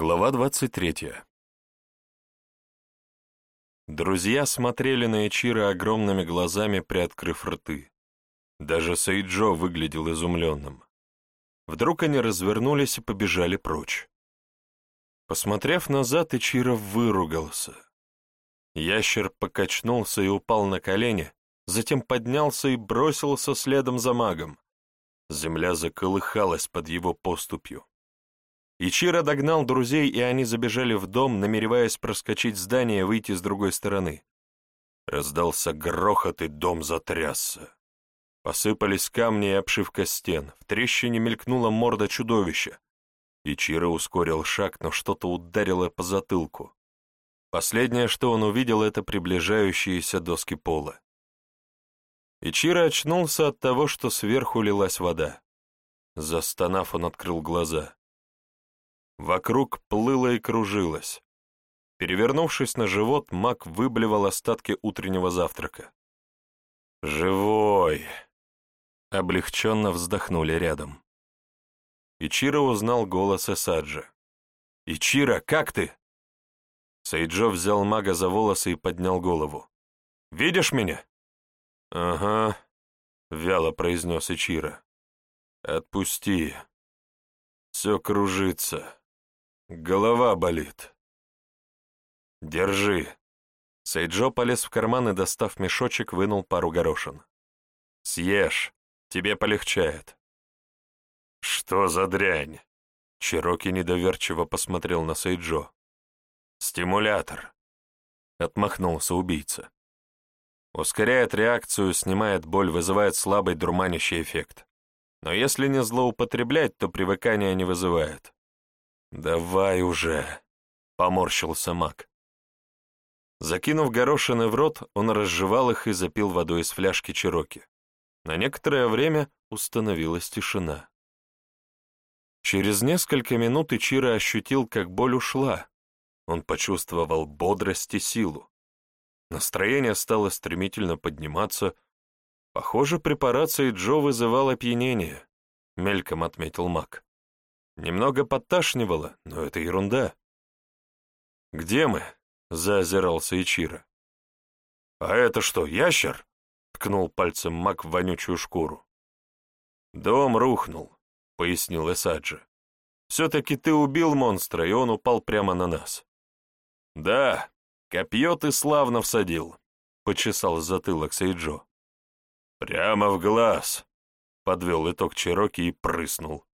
Глава 23. Друзья смотрели на Ичира огромными глазами, приоткрыв рты. Даже Сейджо выглядел изумленным. Вдруг они развернулись и побежали прочь. Посмотрев назад, Ичиро выругался. Ящер покачнулся и упал на колени, затем поднялся и бросился следом за магом. Земля заколыхалась под его поступью. Ичиро догнал друзей, и они забежали в дом, намереваясь проскочить здание и выйти с другой стороны. Раздался грохот, и дом затрясся. Посыпались камни и обшивка стен, в трещине мелькнула морда чудовища. Ичиро ускорил шаг, но что-то ударило по затылку. Последнее, что он увидел, это приближающиеся доски пола. Ичиро очнулся от того, что сверху лилась вода. Застонав, он открыл глаза. Вокруг плыло и кружилось. Перевернувшись на живот, маг выблевал остатки утреннего завтрака. «Живой!» Облегченно вздохнули рядом. Ичиро узнал голос Эсаджи. «Ичиро, как ты?» Сайджо взял мага за волосы и поднял голову. «Видишь меня?» «Ага», — вяло произнес Ичиро. «Отпусти. Все кружится». Голова болит. Держи. Сейджо полез в карман и, достав мешочек, вынул пару горошин. Съешь, тебе полегчает. Что за дрянь? Чироки недоверчиво посмотрел на Сейджо. Стимулятор. Отмахнулся убийца. Ускоряет реакцию, снимает боль, вызывает слабый дурманящий эффект. Но если не злоупотреблять, то привыкания не вызывает. «Давай уже!» — поморщился маг. Закинув горошины в рот, он разжевал их и запил водой из фляжки Чироки. На некоторое время установилась тишина. Через несколько минут Ичиро ощутил, как боль ушла. Он почувствовал бодрость и силу. Настроение стало стремительно подниматься. Похоже, препарат Джо вызывал опьянение, — мельком отметил маг. Немного подташнивало, но это ерунда. «Где мы?» — заозирался Ичиро. «А это что, ящер?» — ткнул пальцем маг в вонючую шкуру. «Дом рухнул», — пояснил Эсаджи. «Все-таки ты убил монстра, и он упал прямо на нас». «Да, копье ты славно всадил», — почесал затылок Сейджо. «Прямо в глаз», — подвел итог Чироки и прыснул.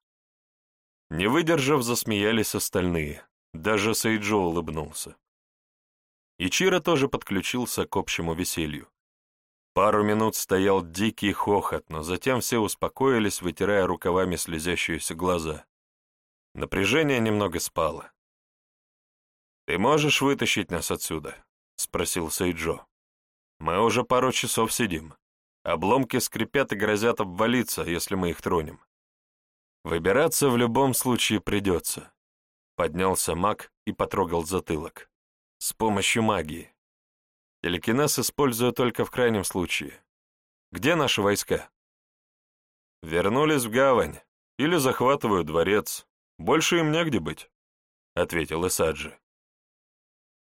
Не выдержав, засмеялись остальные. Даже Сейджо улыбнулся. Ичиро тоже подключился к общему веселью. Пару минут стоял дикий хохот, но затем все успокоились, вытирая рукавами слезящиеся глаза. Напряжение немного спало. «Ты можешь вытащить нас отсюда?» — спросил Сейджо. «Мы уже пару часов сидим. Обломки скрипят и грозят обвалиться, если мы их тронем. Выбираться в любом случае придется. Поднялся маг и потрогал затылок. С помощью магии. Телекинез использую только в крайнем случае. Где наши войска? Вернулись в гавань. Или захватывают дворец. Больше им негде быть, — ответил Исаджи.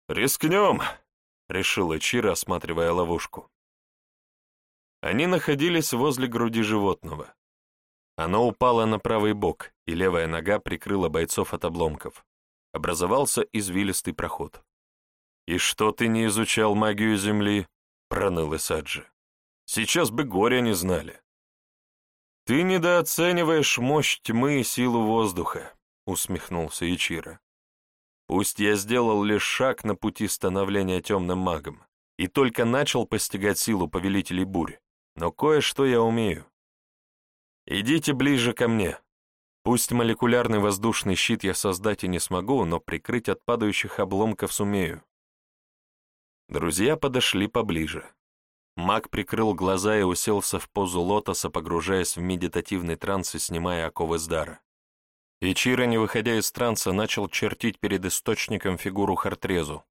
«Рискнем», — решил Ичиро, осматривая ловушку. Они находились возле груди животного. Оно упало на правый бок, и левая нога прикрыла бойцов от обломков. Образовался извилистый проход. «И что ты не изучал магию Земли?» — проныл Исаджи. «Сейчас бы горя не знали». «Ты недооцениваешь мощь тьмы и силу воздуха», — усмехнулся Ичиро. «Пусть я сделал лишь шаг на пути становления темным магом и только начал постигать силу повелителей бурь, но кое-что я умею. «Идите ближе ко мне. Пусть молекулярный воздушный щит я создать и не смогу, но прикрыть от падающих обломков сумею». Друзья подошли поближе. Маг прикрыл глаза и уселся в позу лотоса, погружаясь в медитативный транс и снимая оковы с дара. Ичиро, не выходя из транса, начал чертить перед источником фигуру Хартрезу,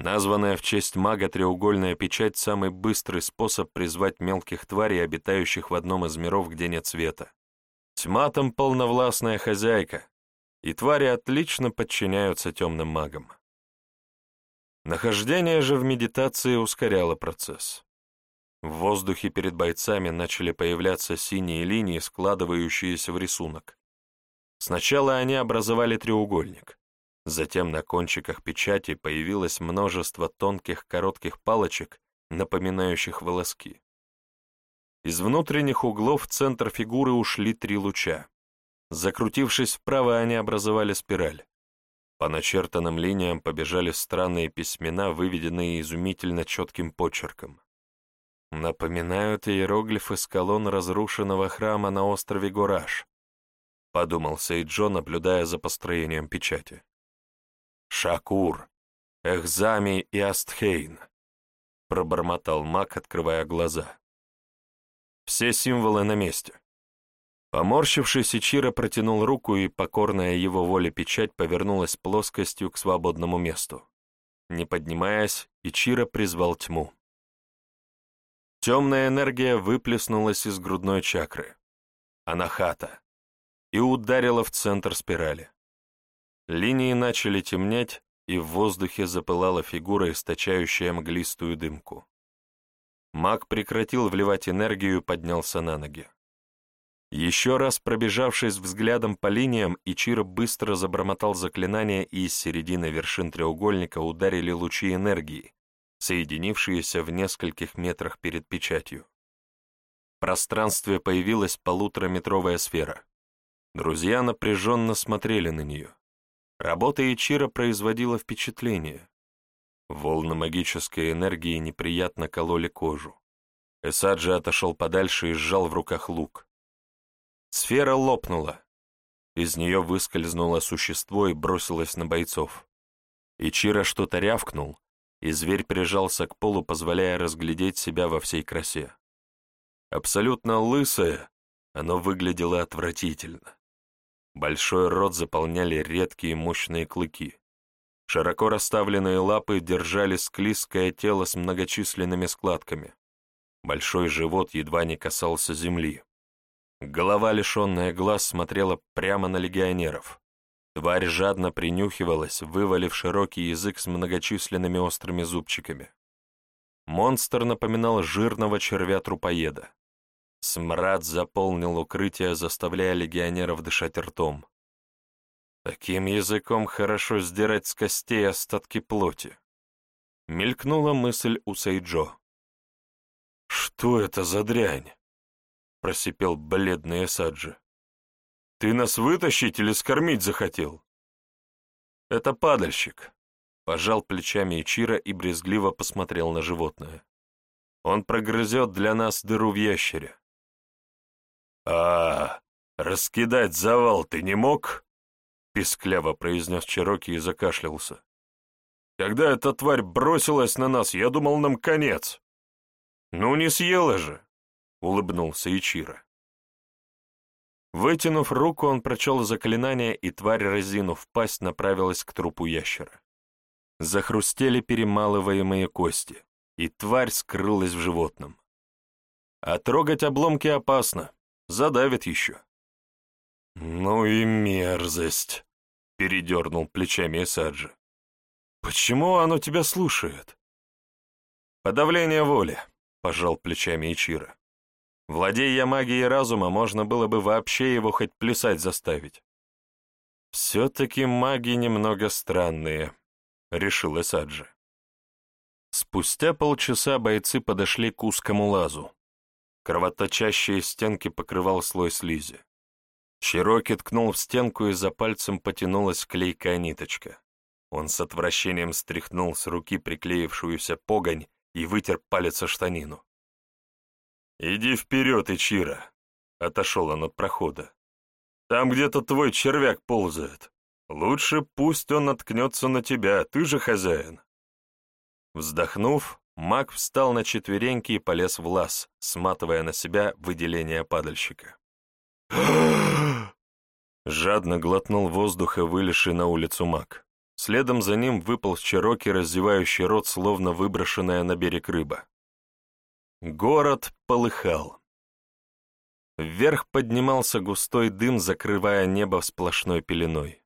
Названная в честь мага треугольная печать – самый быстрый способ призвать мелких тварей, обитающих в одном из миров, где нет света. Тьма там полновластная хозяйка, и твари отлично подчиняются темным магам. Нахождение же в медитации ускоряло процесс. В воздухе перед бойцами начали появляться синие линии, складывающиеся в рисунок. Сначала они образовали треугольник. Затем на кончиках печати появилось множество тонких коротких палочек, напоминающих волоски. Из внутренних углов в центр фигуры ушли три луча. Закрутившись вправо, они образовали спираль. По начертанным линиям побежали странные письмена, выведенные изумительно четким почерком. Напоминают иероглифы с колонн разрушенного храма на острове Гураш, подумал Сейджо, наблюдая за построением печати. Шакур, Эхзами и Астхейн, пробормотал маг, открывая глаза. Все символы на месте. Поморщившись, Ичиро протянул руку, и покорная его воле печать повернулась плоскостью к свободному месту. Не поднимаясь, Ичиро призвал тьму. Темная энергия выплеснулась из грудной чакры, анахата, и ударила в центр спирали. Линии начали темнеть, и в воздухе запылала фигура, источающая мглистую дымку. Маг прекратил вливать энергию поднялся на ноги. Еще раз пробежавшись взглядом по линиям, Ичиро быстро забормотал заклинание, и из середины вершин треугольника ударили лучи энергии, соединившиеся в нескольких метрах перед печатью. В пространстве появилась полутораметровая сфера. Друзья напряженно смотрели на нее. Работа Ичира производила впечатление. Волны магической энергии неприятно кололи кожу. Эсаджи отошел подальше и сжал в руках лук. Сфера лопнула. Из нее выскользнуло существо и бросилось на бойцов. Ичиро что-то рявкнул, и зверь прижался к полу, позволяя разглядеть себя во всей красе. Абсолютно лысое, оно выглядело отвратительно. Большой рот заполняли редкие мощные клыки. Широко расставленные лапы держали склизкое тело с многочисленными складками. Большой живот едва не касался земли. Голова, лишенная глаз, смотрела прямо на легионеров. Тварь жадно принюхивалась, вывалив широкий язык с многочисленными острыми зубчиками. Монстр напоминал жирного червя-трупоеда. Смрад заполнил укрытие, заставляя легионеров дышать ртом. Таким языком хорошо сдирать с костей остатки плоти. Мелькнула мысль у Сейджо. «Что это за дрянь?» — просипел бледный Эсаджи. Ты нас вытащить или скормить захотел?» «Это падальщик», — пожал плечами Ичира и брезгливо посмотрел на животное. «Он прогрызет для нас дыру в ящере». «А, раскидать завал ты не мог?» — пискляво произнес Чироки и закашлялся. «Когда эта тварь бросилась на нас, я думал, нам конец». «Ну, не съела же», — улыбнулся Ичира. Вытянув руку, он прочел заклинание, и тварь, разинув пасть, направилась к трупу ящера. Захрустели перемалываемые кости, и тварь скрылась в животном. А трогать обломки опасно, задавит еще. «Ну и мерзость!» — передернул плечами Эсаджи. «Почему оно тебя слушает?» «Подавление воли», — пожал плечами Ичира. Владея магией разума, можно было бы вообще его хоть плясать заставить. «Все-таки маги немного странные», — решил Эсаджи. Спустя полчаса бойцы подошли к узкому лазу. Кровоточащие стенки покрывал слой слизи. Чироки ткнул в стенку, и за пальцем потянулась клейкая ниточка. Он с отвращением стряхнул с руки приклеившуюся погонь и вытер палец о штанину. «Иди вперед, Ичира!» — отошел он от прохода. «Там где-то твой червяк ползает. Лучше пусть он наткнется на тебя, ты же хозяин». Вздохнув, маг встал на четвереньки и полез в лаз, сматывая на себя выделение падальщика. Жадно глотнул воздуха, вылезший на улицу маг. Следом за ним выпал Чироки, раздевающий рот, словно выброшенная на берег рыба. Город полыхал. Вверх поднимался густой дым, закрывая небо сплошной пеленой.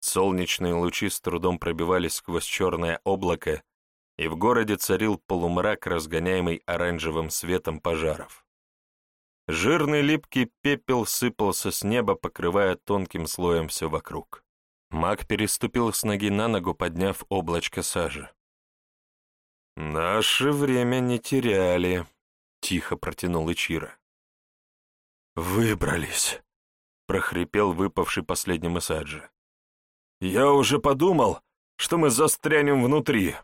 Солнечные лучи с трудом пробивались сквозь черное облако, и в городе царил полумрак, разгоняемый оранжевым светом пожаров. Жирный липкий пепел сыпался с неба, покрывая тонким слоем все вокруг. Маг переступил с ноги на ногу, подняв облачко сажи. «Наше время не теряли», — тихо протянул Ичира. «Выбрались», — прохрипел выпавший последним Исаджи. «Я уже подумал, что мы застрянем внутри.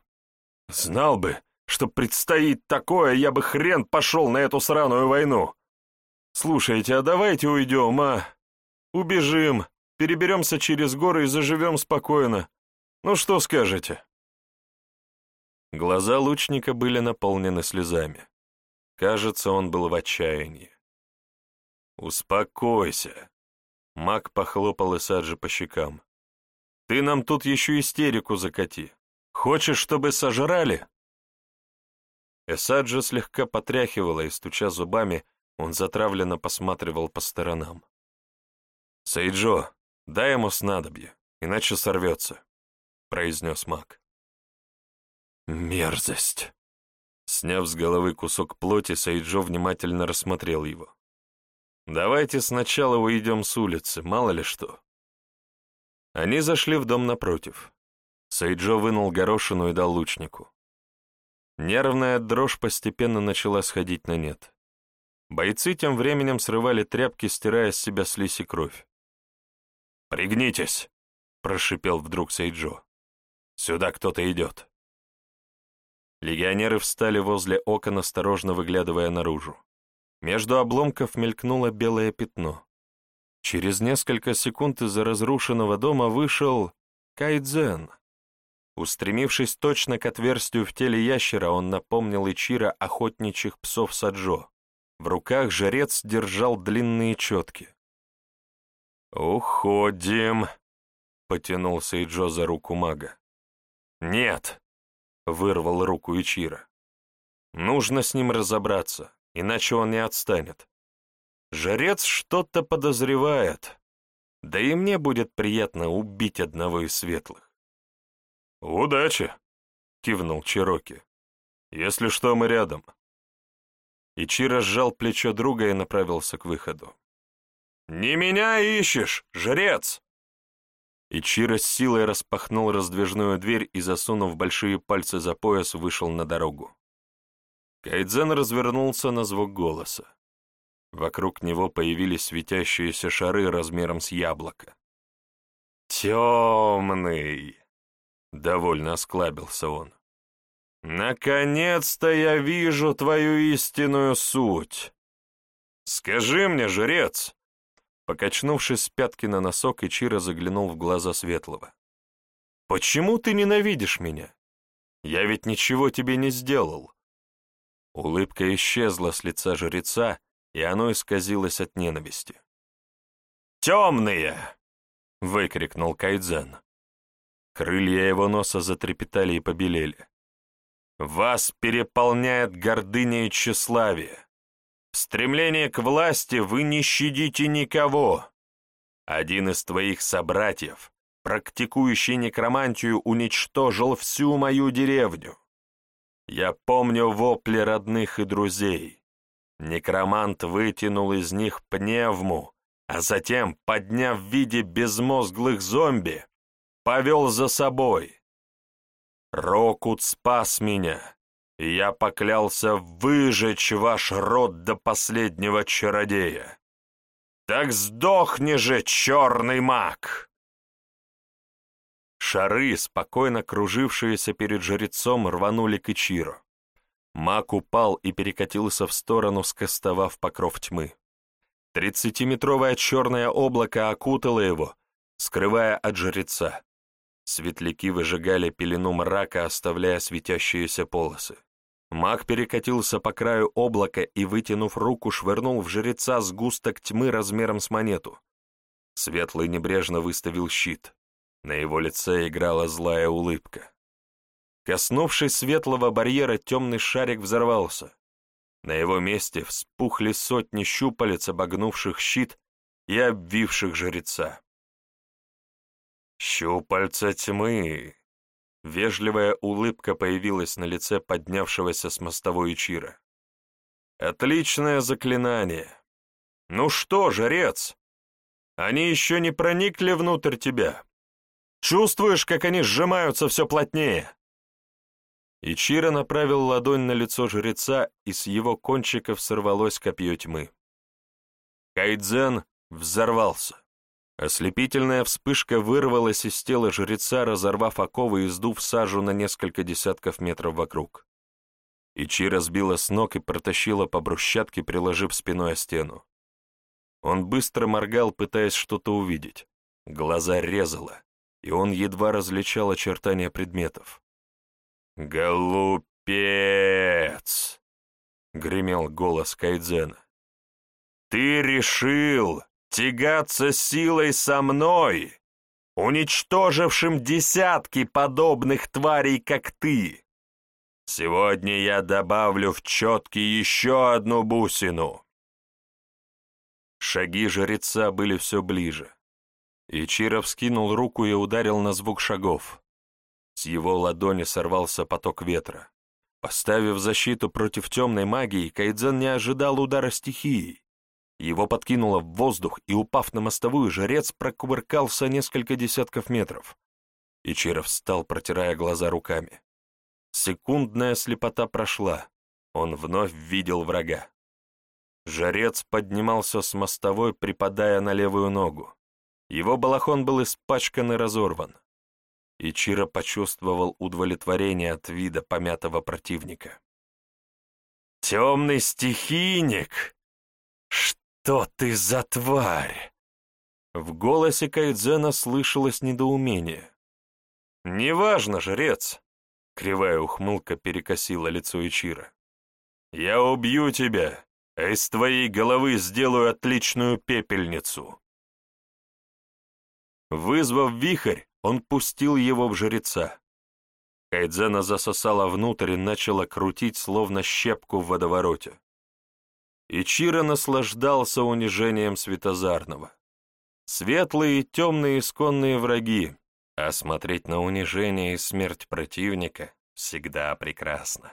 Знал бы, что предстоит такое, я бы хрен пошел на эту сраную войну. Слушайте, а давайте уйдем, а? Убежим, переберемся через горы и заживем спокойно. Ну что скажете?» Глаза лучника были наполнены слезами. Кажется, он был в отчаянии. «Успокойся!» Мак похлопал Исаджи по щекам. «Ты нам тут еще истерику закати. Хочешь, чтобы сожрали?» Эсаджа слегка потряхивала, и, стуча зубами, он затравленно посматривал по сторонам. «Сейджо, дай ему снадобье, иначе сорвется», — произнес маг. «Мерзость!» Сняв с головы кусок плоти, Сейджо внимательно рассмотрел его. Давайте сначала уйдем с улицы, мало ли что. Они зашли в дом напротив. Сайджо вынул горошину и дал лучнику. Нервная дрожь постепенно начала сходить на нет. Бойцы тем временем срывали тряпки, стирая с себя слизь и кровь. «Пригнитесь!» — прошипел вдруг Сейджо. «Сюда кто-то идет». Легионеры встали возле окон, осторожно выглядывая наружу. Между обломков мелькнуло белое пятно. Через несколько секунд из-за разрушенного дома вышел Кайдзен. Устремившись точно к отверстию в теле ящера, он напомнил Ичира охотничьих псов Саджо. В руках жрец держал длинные четки. «Уходим!» — потянулся Иджо за руку мага. «Нет!» — вырвал руку Ичира. «Нужно с ним разобраться иначе он не отстанет. Жрец что-то подозревает, да и мне будет приятно убить одного из светлых. «Удачи!» — кивнул Чироки. «Если что, мы рядом». Ичиро сжал плечо друга и направился к выходу. «Не меня ищешь, жрец!» Ичиро с силой распахнул раздвижную дверь и, засунув большие пальцы за пояс, вышел на дорогу. Кайдзен развернулся на звук голоса. Вокруг него появились светящиеся шары размером с яблоко. «Темный!» — довольно осклабился он. «Наконец-то я вижу твою истинную суть! Скажи мне, жрец!» Покачнувшись с пятки на носок, Ичиро заглянул в глаза Светлого. «Почему ты ненавидишь меня? Я ведь ничего тебе не сделал. Улыбка исчезла с лица жреца, и оно исказилось от ненависти. «Темные!» — выкрикнул Кайдзен. Крылья его носа затрепетали и побелели. «Вас переполняет гордыня и тщеславие. В стремлении к власти вы не щадите никого. Один из твоих собратьев, практикующий некромантию, уничтожил всю мою деревню. Я помню вопли родных и друзей. Некромант вытянул из них пневму, а затем, подняв в виде безмозглых зомби, повел за собой. Рокут спас меня, и я поклялся выжечь ваш род до последнего чародея. Так сдохни же, черный маг! Шары, спокойно кружившиеся перед жрецом, рванули к Ичиро. Маг упал и перекатился в сторону, скостовав покров тьмы. Тридцатиметровое черное облако окутало его, скрывая от жреца. Светляки выжигали пелену мрака, оставляя светящиеся полосы. Маг перекатился по краю облака и, вытянув руку, швырнул в жреца сгусток тьмы размером с монету. Светлый небрежно выставил щит. На его лице играла злая улыбка. Коснувшись светлого барьера, темный шарик взорвался. На его месте вспухли сотни щупалец, обогнувших щит и обвивших жреца. «Щупальца тьмы!» Вежливая улыбка появилась на лице поднявшегося с мостовой Ичира. «Отличное заклинание! Ну что, жрец, они еще не проникли внутрь тебя? Чувствуешь, как они сжимаются все плотнее?» Ичиро направил ладонь на лицо жреца, и с его кончиков сорвалось копье тьмы. Кайдзен взорвался. Ослепительная вспышка вырвалась из тела жреца, разорвав оковы и сдув сажу на несколько десятков метров вокруг. Ичи разбила с ног и протащила по брусчатке, приложив спиной о стену. Он быстро моргал, пытаясь что-то увидеть. Глаза резало, и он едва различал очертания предметов. «Голупец!» — гремел голос Кайдзена. «Ты решил тягаться силой со мной, уничтожившим десятки подобных тварей, как ты. Сегодня я добавлю в четки еще одну бусину». Шаги жреца были все ближе. Ичиров скинул руку и ударил на звук шагов. С его ладони сорвался поток ветра. Поставив защиту против темной магии, Кайдзен не ожидал удара стихии. Его подкинуло в воздух, и, упав на мостовую, жрец прокувыркался несколько десятков метров. Ичиров встал, протирая глаза руками. Секундная слепота прошла. Он вновь видел врага. Жрец поднимался с мостовой, припадая на левую ногу. Его балахон был испачкан и разорван и Чиро почувствовал удовлетворение от вида помятого противника. «Темный стихийник! Что ты за тварь?» В голосе Кайдзена слышалось недоумение. «Неважно, жрец!» — кривая ухмылка перекосила лицо Ичира. «Я убью тебя, а из твоей головы сделаю отличную пепельницу!» Вызвав вихрь, он пустил его в жреца. Кайдзена засосала внутрь и начала крутить, словно щепку в водовороте. Ичиро наслаждался унижением Светозарного. Светлые и темные исконные враги, а смотреть на унижение и смерть противника всегда прекрасно.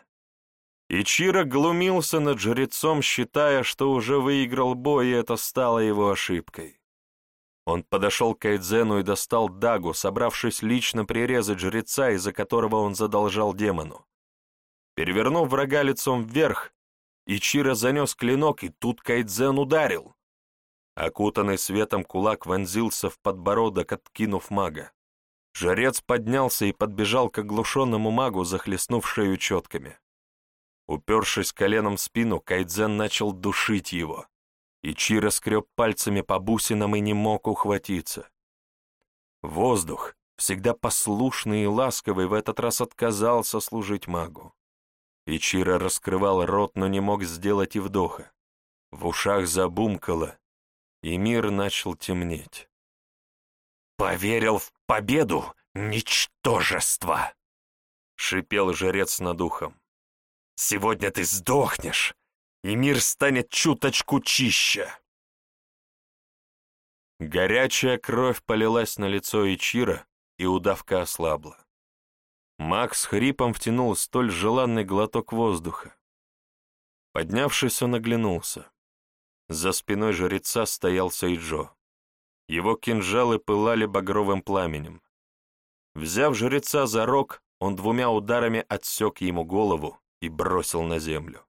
Ичиро глумился над жрецом, считая, что уже выиграл бой, и это стало его ошибкой. Он подошел к Эйдзену и достал дагу, собравшись лично прирезать жреца, из-за которого он задолжал демону. Перевернув врага лицом вверх, Ичиро занес клинок, и тут Кайдзен ударил. Окутанный светом кулак вонзился в подбородок, откинув мага. Жрец поднялся и подбежал к оглушенному магу, захлестнув шею четками. Упершись коленом в спину, Кайдзен начал душить его. Ичи раскреб пальцами по бусинам и не мог ухватиться. Воздух, всегда послушный и ласковый, в этот раз отказался служить магу. Ичиро раскрывал рот, но не мог сделать и вдоха. В ушах забумкало, и мир начал темнеть. «Поверил в победу, ничтожество!» — шипел жрец над ухом. «Сегодня ты сдохнешь, и мир станет чуточку чище. Горячая кровь полилась на лицо Ичира, и удавка ослабла. Макс хрипом втянул столь желанный глоток воздуха. Поднявшись, он оглянулся. За спиной жреца стоял Сейджо. Его кинжалы пылали багровым пламенем. Взяв жреца за рог, он двумя ударами отсек ему голову и бросил на землю.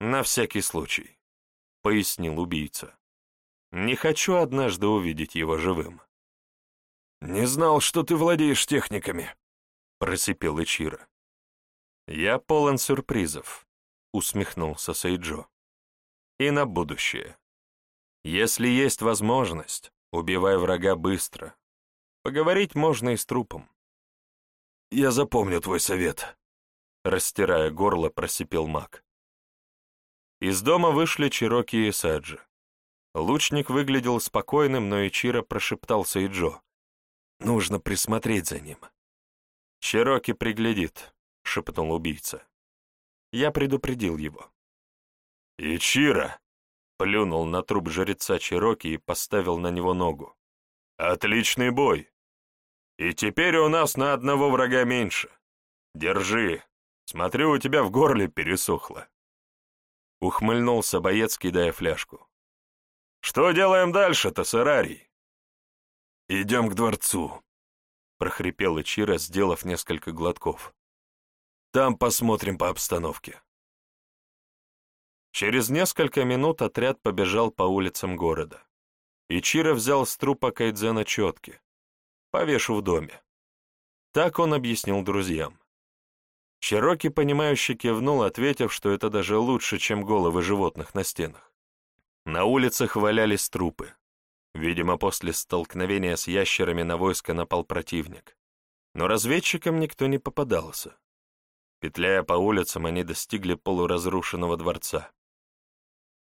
«На всякий случай», — пояснил убийца. «Не хочу однажды увидеть его живым». «Не знал, что ты владеешь техниками», — просипел Ичиро. «Я полон сюрпризов», — усмехнулся Сейджо. «И на будущее. Если есть возможность, убивай врага быстро. Поговорить можно и с трупом». «Я запомню твой совет», — растирая горло, просипел маг. Из дома вышли Чироки и Саджи. Лучник выглядел спокойным, но Ичиро прошептал Сейджо. «Нужно присмотреть за ним». «Чироки приглядит», — шепнул убийца. Я предупредил его. «Ичиро!» — плюнул на труп жреца Чироки и поставил на него ногу. Отличный бой. И теперь у нас на одного врага меньше. Держи. Смотрю, у тебя в горле пересохло. Ухмыльнулся боец, кидая фляжку. Что делаем дальше, Тассарарий? Идем к дворцу, прохрипел Ичиро, сделав несколько глотков. Там посмотрим по обстановке. Через несколько минут отряд побежал по улицам города. Ичиро взял с трупа Кайдзена четки. Повешу в доме. Так он объяснил друзьям. Чироки, понимающе кивнул, ответив, что это даже лучше, чем головы животных на стенах. На улицах валялись трупы. Видимо, после столкновения с ящерами на войско напал противник. Но разведчикам никто не попадался. Петляя по улицам, они достигли полуразрушенного дворца.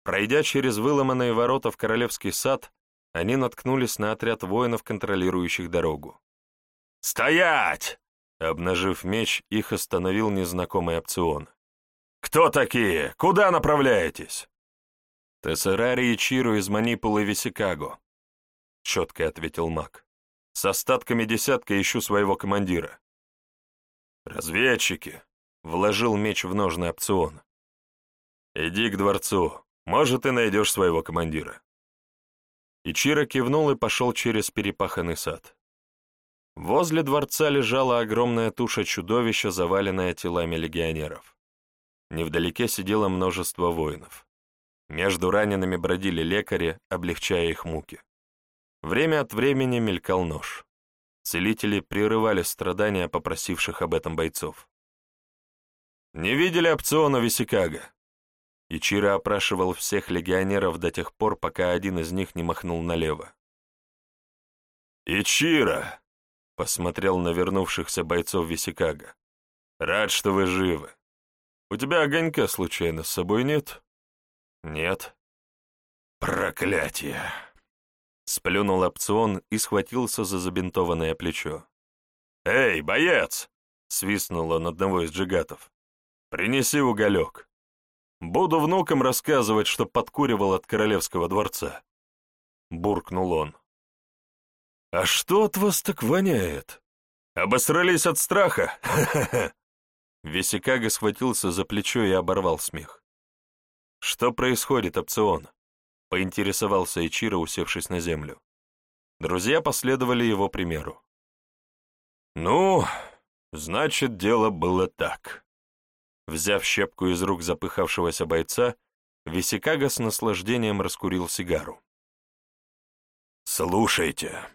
Пройдя через выломанные ворота в Королевский сад, они наткнулись на отряд воинов, контролирующих дорогу. «Стоять!» Обнажив меч, их остановил незнакомый опцион. «Кто такие? Куда направляетесь?» «Тессерари и Чиру из Манипулы Висикаго», — четко ответил маг. «С остатками десятка ищу своего командира». «Разведчики», — вложил меч в ножный опцион. «Иди к дворцу, может, ты найдешь своего командира». Ичиро кивнул и пошел через перепаханный сад. Возле дворца лежала огромная туша чудовища, заваленная телами легионеров. Невдалеке сидело множество воинов. Между ранеными бродили лекари, облегчая их муки. Время от времени мелькал нож. Целители прерывали страдания попросивших об этом бойцов. «Не видели опциона Висикага?» Ичиро опрашивал всех легионеров до тех пор, пока один из них не махнул налево. «Ичиро!» Посмотрел на вернувшихся бойцов Висикага. «Рад, что вы живы. У тебя огонька случайно с собой нет?» «Нет». «Проклятие!» Сплюнул опцион и схватился за забинтованное плечо. «Эй, боец!» — свистнул он одного из джигатов. «Принеси уголек. Буду внукам рассказывать, что подкуривал от королевского дворца». Буркнул он. «А что от вас так воняет? Обосрались от страха? Ха-ха-ха!» Схватился за плечо и оборвал смех. «Что происходит, опцион?» — поинтересовался Ичиро, усевшись на землю. Друзья последовали его примеру. «Ну, значит, дело было так». Взяв щепку из рук запыхавшегося бойца, Висикага с наслаждением раскурил сигару. «Слушайте»,